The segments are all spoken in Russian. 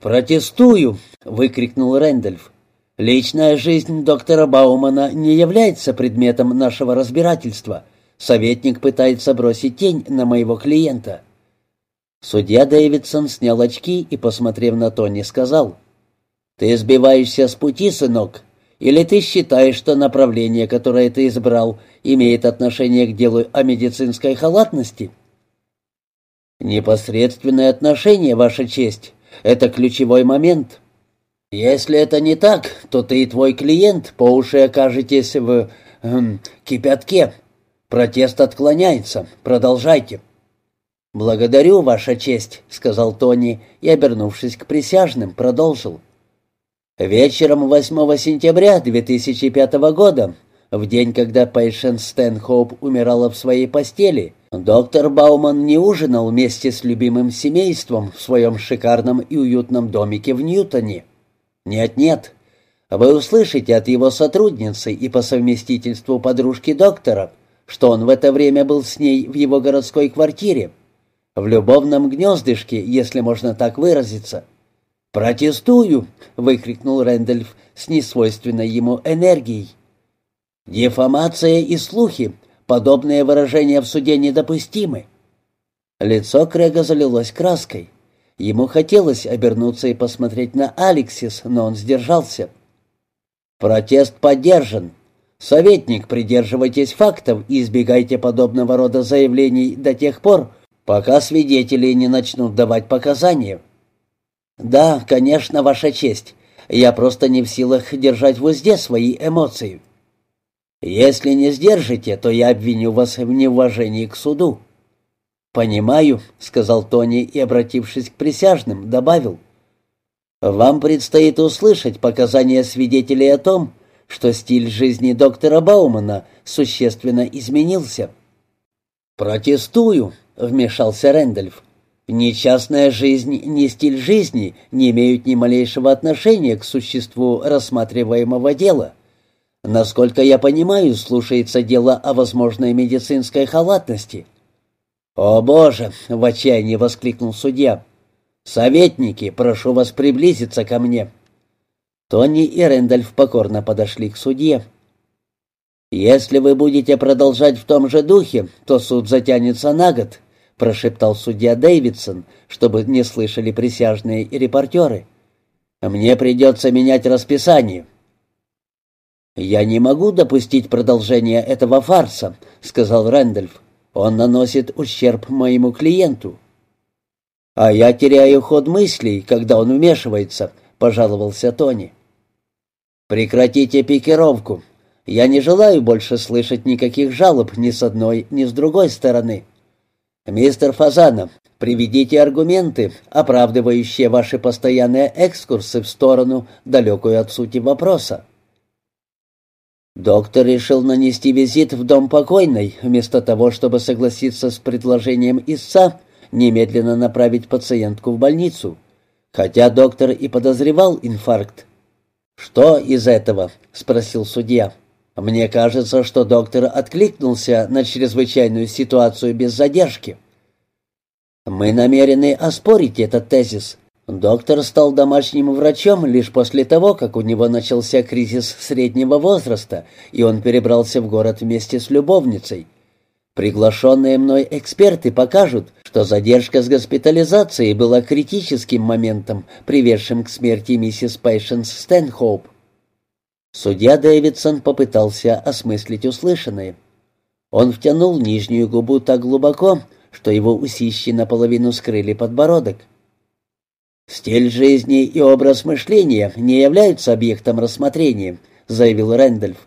«Протестую!» — выкрикнул Рэндольф. «Личная жизнь доктора Баумана не является предметом нашего разбирательства. Советник пытается бросить тень на моего клиента». Судья Дэвидсон снял очки и, посмотрев на Тони, сказал, «Ты сбиваешься с пути, сынок, или ты считаешь, что направление, которое ты избрал, имеет отношение к делу о медицинской халатности?» «Непосредственное отношение, Ваша честь. Это ключевой момент. Если это не так, то ты и твой клиент по уши окажетесь в... Эм, кипятке. Протест отклоняется. Продолжайте». «Благодарю, Ваша честь», — сказал Тони и, обернувшись к присяжным, продолжил. «Вечером 8 сентября 2005 года, в день, когда Пейшен Стэнхоуп умирала в своей постели, доктор Бауман не ужинал вместе с любимым семейством в своем шикарном и уютном домике в Ньютоне. Нет-нет, вы услышите от его сотрудницы и по совместительству подружки доктора, что он в это время был с ней в его городской квартире, в любовном гнездышке, если можно так выразиться. «Протестую!» — выкрикнул Рэндольф с несвойственной ему энергией. «Дефамация и слухи, подобные выражения в суде недопустимы». Лицо Крэга залилось краской. Ему хотелось обернуться и посмотреть на Алексис, но он сдержался. «Протест поддержан. Советник, придерживайтесь фактов и избегайте подобного рода заявлений до тех пор, пока свидетели не начнут давать показания. Да, конечно, ваша честь. Я просто не в силах держать в узде свои эмоции. Если не сдержите, то я обвиню вас в неуважении к суду. Понимаю, сказал Тони и, обратившись к присяжным, добавил: Вам предстоит услышать показания свидетелей о том, что стиль жизни доктора Баумана существенно изменился. Протестую, вмешался Рэндольф. «Ни частная жизнь, ни стиль жизни не имеют ни малейшего отношения к существу рассматриваемого дела. Насколько я понимаю, слушается дело о возможной медицинской халатности». «О, Боже!» — в отчаянии воскликнул судья. «Советники, прошу вас приблизиться ко мне». Тони и Рэндольф покорно подошли к судье. «Если вы будете продолжать в том же духе, то суд затянется на год», прошептал судья Дэвидсон, чтобы не слышали присяжные и репортеры. «Мне придется менять расписание». «Я не могу допустить продолжения этого фарса», — сказал Рэндольф. «Он наносит ущерб моему клиенту». «А я теряю ход мыслей, когда он вмешивается», — пожаловался Тони. «Прекратите пикировку. Я не желаю больше слышать никаких жалоб ни с одной, ни с другой стороны». «Мистер Фазанов, приведите аргументы, оправдывающие ваши постоянные экскурсы в сторону, далекую от сути вопроса». Доктор решил нанести визит в дом покойной, вместо того, чтобы согласиться с предложением истца немедленно направить пациентку в больницу, хотя доктор и подозревал инфаркт. «Что из этого?» — спросил судья. Мне кажется, что доктор откликнулся на чрезвычайную ситуацию без задержки. Мы намерены оспорить этот тезис. Доктор стал домашним врачом лишь после того, как у него начался кризис среднего возраста, и он перебрался в город вместе с любовницей. Приглашенные мной эксперты покажут, что задержка с госпитализацией была критическим моментом, приведшим к смерти миссис Пейшенс Стэнхоуп. Судья Дэвидсон попытался осмыслить услышанное. Он втянул нижнюю губу так глубоко, что его усищи наполовину скрыли подбородок. «Стиль жизни и образ мышления не являются объектом рассмотрения», — заявил Рэндольф.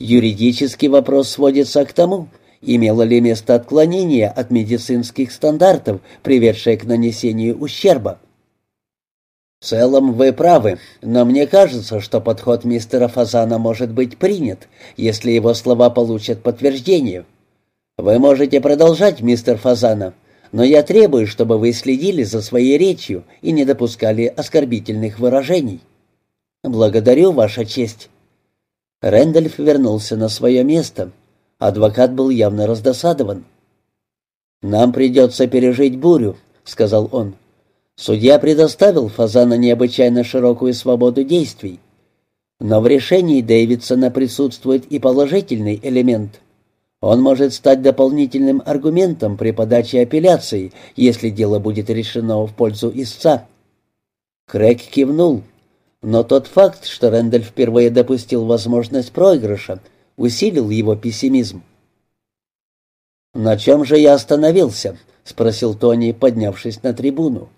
«Юридический вопрос сводится к тому, имело ли место отклонение от медицинских стандартов, приведшее к нанесению ущерба. «В целом вы правы, но мне кажется, что подход мистера Фазана может быть принят, если его слова получат подтверждение. Вы можете продолжать, мистер Фазана, но я требую, чтобы вы следили за своей речью и не допускали оскорбительных выражений». «Благодарю, Ваша честь». Рэндольф вернулся на свое место. Адвокат был явно раздосадован. «Нам придется пережить бурю», — сказал он. Судья предоставил Фазана необычайно широкую свободу действий. Но в решении Дэвидсона присутствует и положительный элемент. Он может стать дополнительным аргументом при подаче апелляции, если дело будет решено в пользу истца. Крэг кивнул, но тот факт, что Рэндаль впервые допустил возможность проигрыша, усилил его пессимизм. «На чем же я остановился?» — спросил Тони, поднявшись на трибуну.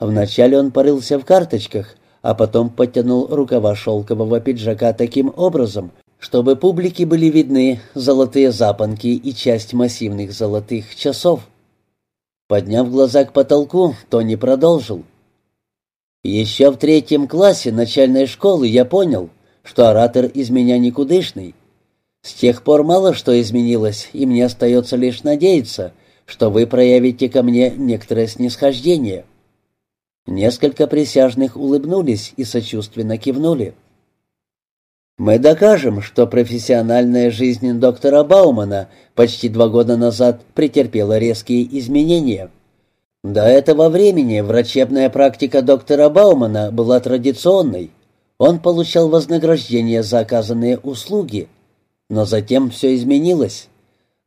Вначале он порылся в карточках, а потом подтянул рукава шелкового пиджака таким образом, чтобы публике были видны золотые запонки и часть массивных золотых часов. Подняв глаза к потолку, Тони продолжил. «Еще в третьем классе начальной школы я понял, что оратор из меня никудышный. С тех пор мало что изменилось, и мне остается лишь надеяться, что вы проявите ко мне некоторое снисхождение». Несколько присяжных улыбнулись и сочувственно кивнули. «Мы докажем, что профессиональная жизнь доктора Баумана почти два года назад претерпела резкие изменения. До этого времени врачебная практика доктора Баумана была традиционной. Он получал вознаграждение за оказанные услуги. Но затем все изменилось.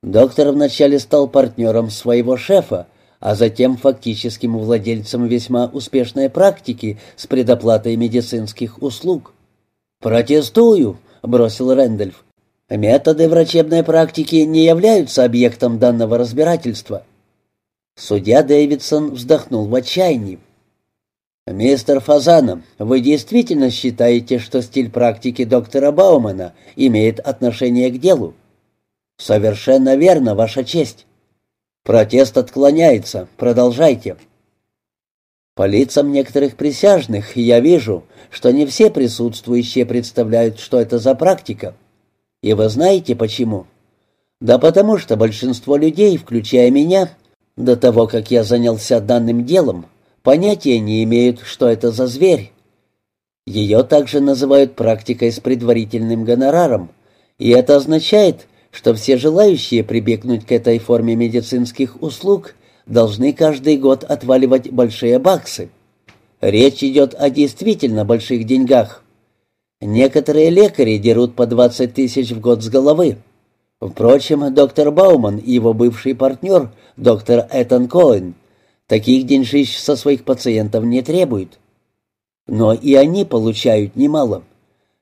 Доктор вначале стал партнером своего шефа, а затем фактическим владельцем весьма успешной практики с предоплатой медицинских услуг. «Протестую», — бросил Рэндольф. «Методы врачебной практики не являются объектом данного разбирательства». Судья Дэвидсон вздохнул в отчаянии. «Мистер Фазанов, вы действительно считаете, что стиль практики доктора Баумана имеет отношение к делу?» «Совершенно верно, Ваша честь». «Протест отклоняется. Продолжайте». По лицам некоторых присяжных я вижу, что не все присутствующие представляют, что это за практика. И вы знаете почему? Да потому что большинство людей, включая меня, до того, как я занялся данным делом, понятия не имеют, что это за зверь. Ее также называют практикой с предварительным гонораром, и это означает, что все желающие прибегнуть к этой форме медицинских услуг должны каждый год отваливать большие баксы. Речь идет о действительно больших деньгах. Некоторые лекари дерут по 20 тысяч в год с головы. Впрочем, доктор Бауман и его бывший партнер, доктор Этан Коэн, таких деньжищ со своих пациентов не требуют. Но и они получают немало.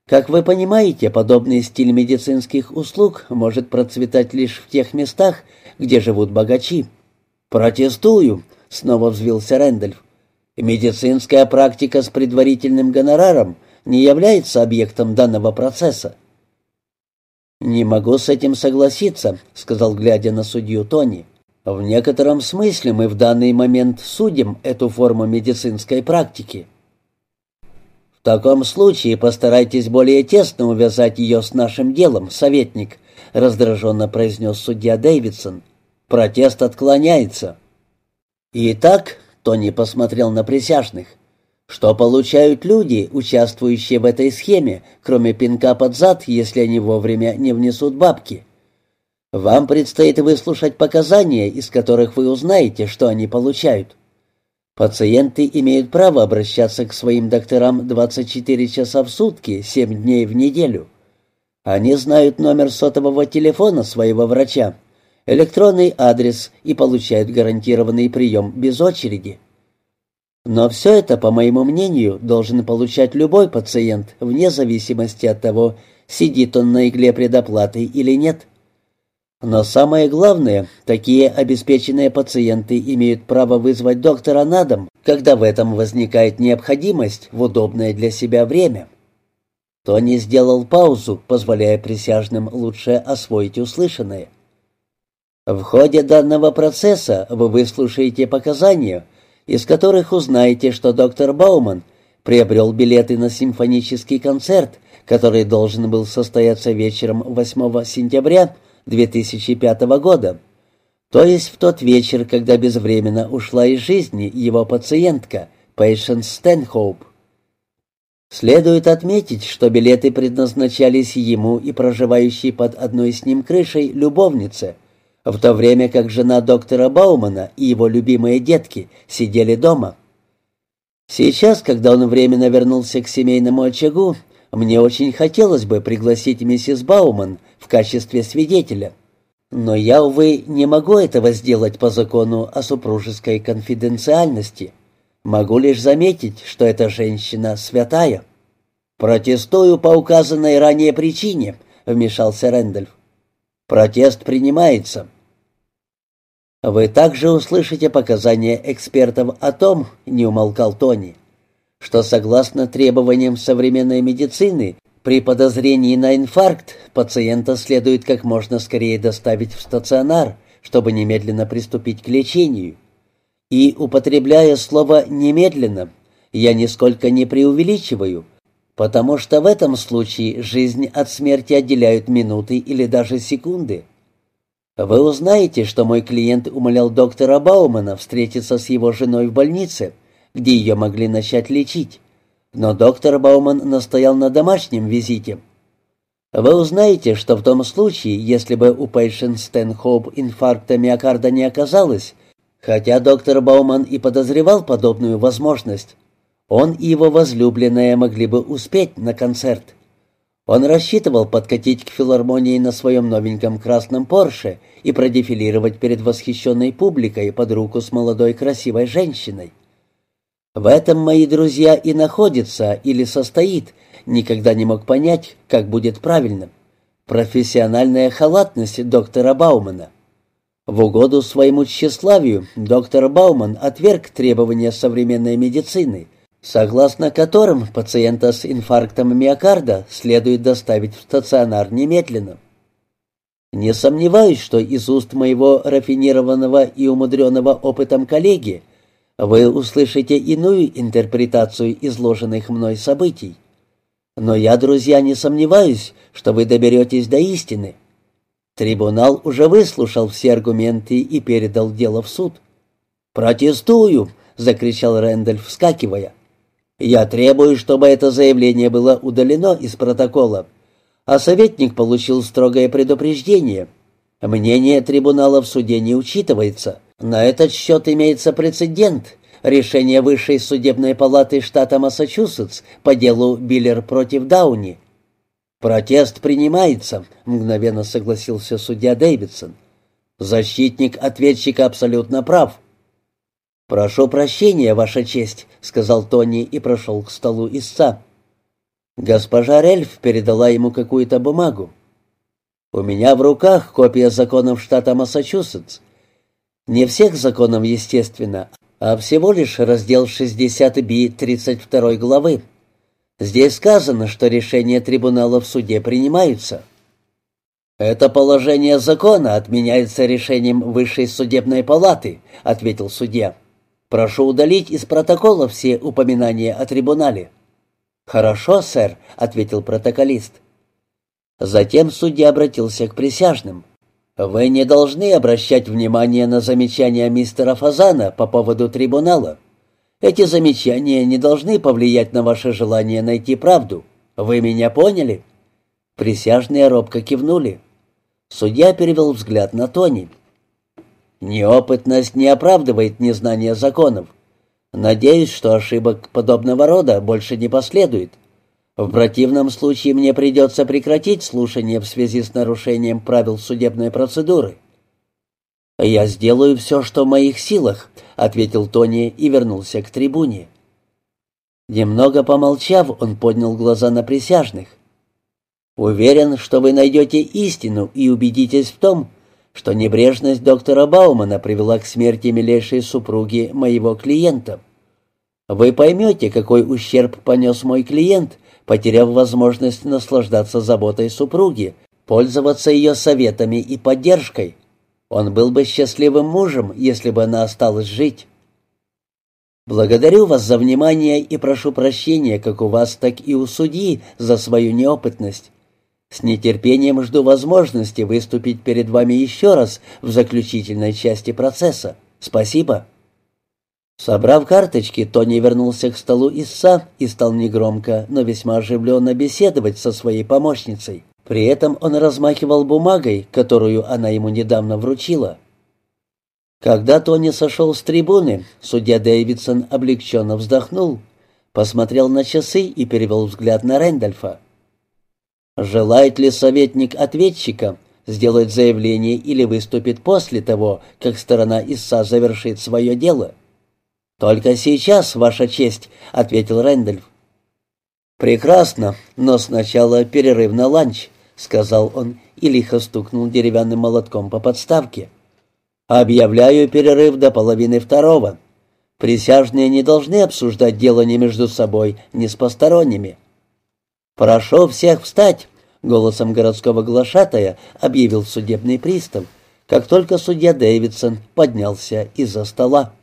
Как вы понимаете, подобный стиль медицинских услуг может процветать лишь в тех местах, где живут богачи. «Протестую», — снова взвился Рэндольф. «Медицинская практика с предварительным гонораром не является объектом данного процесса». «Не могу с этим согласиться», — сказал, глядя на судью Тони. «В некотором смысле мы в данный момент судим эту форму медицинской практики». «В таком случае постарайтесь более тесно увязать ее с нашим делом, советник», — раздраженно произнес судья Дэвидсон. «Протест отклоняется». «Итак», — Тони посмотрел на присяжных, — «что получают люди, участвующие в этой схеме, кроме пинка под зад, если они вовремя не внесут бабки?» «Вам предстоит выслушать показания, из которых вы узнаете, что они получают». Пациенты имеют право обращаться к своим докторам 24 часа в сутки, 7 дней в неделю. Они знают номер сотового телефона своего врача, электронный адрес и получают гарантированный прием без очереди. Но все это, по моему мнению, должен получать любой пациент, вне зависимости от того, сидит он на игле предоплаты или нет. Но самое главное, такие обеспеченные пациенты имеют право вызвать доктора на дом, когда в этом возникает необходимость в удобное для себя время. Тони сделал паузу, позволяя присяжным лучше освоить услышанное. В ходе данного процесса вы выслушаете показания, из которых узнаете, что доктор Бауман приобрел билеты на симфонический концерт, который должен был состояться вечером 8 сентября 2005 года, то есть в тот вечер, когда безвременно ушла из жизни его пациентка Пейшенс Стэнхоуп. Следует отметить, что билеты предназначались ему и проживающей под одной с ним крышей любовнице, в то время как жена доктора Баумана и его любимые детки сидели дома. Сейчас, когда он временно вернулся к семейному очагу, мне очень хотелось бы пригласить миссис Бауман в качестве свидетеля. Но я, увы, не могу этого сделать по закону о супружеской конфиденциальности. Могу лишь заметить, что эта женщина святая. «Протестую по указанной ранее причине», — вмешался Рэндольф. «Протест принимается». «Вы также услышите показания экспертов о том, — не умолкал Тони, — что согласно требованиям современной медицины при подозрении на инфаркт пациента следует как можно скорее доставить в стационар, чтобы немедленно приступить к лечению. И, употребляя слово «немедленно», я нисколько не преувеличиваю, потому что в этом случае жизнь от смерти отделяют минуты или даже секунды. Вы узнаете, что мой клиент умолял доктора Баумана встретиться с его женой в больнице, где ее могли начать лечить. Но доктор Бауман настоял на домашнем визите. Вы узнаете, что в том случае, если бы у Пейшен Стэнхоуп инфаркта миокарда не оказалось, хотя доктор Бауман и подозревал подобную возможность, он и его возлюбленная могли бы успеть на концерт. Он рассчитывал подкатить к филармонии на своем новеньком красном Порше и продефилировать перед восхищенной публикой под руку с молодой красивой женщиной. В этом мои друзья и находятся или состоит, никогда не мог понять, как будет правильно. Профессиональная халатность доктора Баумана. В угоду своему тщеславию доктор Бауман отверг требования современной медицины, согласно которым пациента с инфарктом миокарда следует доставить в стационар немедленно. Не сомневаюсь, что из уст моего рафинированного и умудренного опытом коллеги вы услышите иную интерпретацию изложенных мной событий. Но я, друзья, не сомневаюсь, что вы доберетесь до истины. Трибунал уже выслушал все аргументы и передал дело в суд. «Протестую!» — закричал Рэндальф, вскакивая. Я требую, чтобы это заявление было удалено из протокола. А советник получил строгое предупреждение. Мнение трибунала в суде не учитывается. На этот счет имеется прецедент. Решение Высшей судебной палаты штата Массачусетс по делу Биллер против Дауни. «Протест принимается», — мгновенно согласился судья Дэвидсон. «Защитник ответчика абсолютно прав. «Прошу прощения, Ваша честь», — сказал Тони и прошел к столу истца. Госпожа Рельф передала ему какую-то бумагу. «У меня в руках копия законов штата Массачусетс. Не всех законов, естественно, а всего лишь раздел 60-би 32 главы. Здесь сказано, что решения трибунала в суде принимаются». «Это положение закона отменяется решением Высшей судебной палаты», — ответил судья. Прошу удалить из протокола все упоминания о трибунале». «Хорошо, сэр», — ответил протоколист. Затем судья обратился к присяжным. «Вы не должны обращать внимание на замечания мистера Фазана по поводу трибунала. Эти замечания не должны повлиять на ваше желание найти правду. Вы меня поняли?» Присяжные робко кивнули. Судья перевел взгляд на Тони. Неопытность не оправдывает незнание законов. Надеюсь, что ошибок подобного рода больше не последует. В противном случае мне придется прекратить слушание в связи с нарушением правил судебной процедуры. «Я сделаю все, что в моих силах», — ответил Тони и вернулся к трибуне. Немного помолчав, он поднял глаза на присяжных. «Уверен, что вы найдете истину и убедитесь в том, что небрежность доктора Баумана привела к смерти милейшей супруги моего клиента. Вы поймете, какой ущерб понес мой клиент, потеряв возможность наслаждаться заботой супруги, пользоваться ее советами и поддержкой. Он был бы счастливым мужем, если бы она осталась жить. Благодарю вас за внимание и прошу прощения как у вас, так и у судьи за свою неопытность. С нетерпением жду возможности выступить перед вами еще раз в заключительной части процесса. Спасибо». Собрав карточки, Тони вернулся к столу истца и стал негромко, но весьма оживленно беседовать со своей помощницей. При этом он размахивал бумагой, которую она ему недавно вручила. Когда Тони сошел с трибуны, судья Дэвидсон облегченно вздохнул, посмотрел на часы и перевел взгляд на Рэндольфа. «Желает ли советник ответчика сделать заявление или выступит после того, как сторона ИСА завершит свое дело?» «Только сейчас, Ваша честь», — ответил Рэндольф. «Прекрасно, но сначала перерыв на ланч», — сказал он и лихо стукнул деревянным молотком по подставке. «Объявляю перерыв до половины второго. Присяжные не должны обсуждать дело ни между собой, ни с посторонними». «Прошу всех встать», — голосом городского глашатая объявил судебный пристав, как только судья Дэвидсон поднялся из-за стола.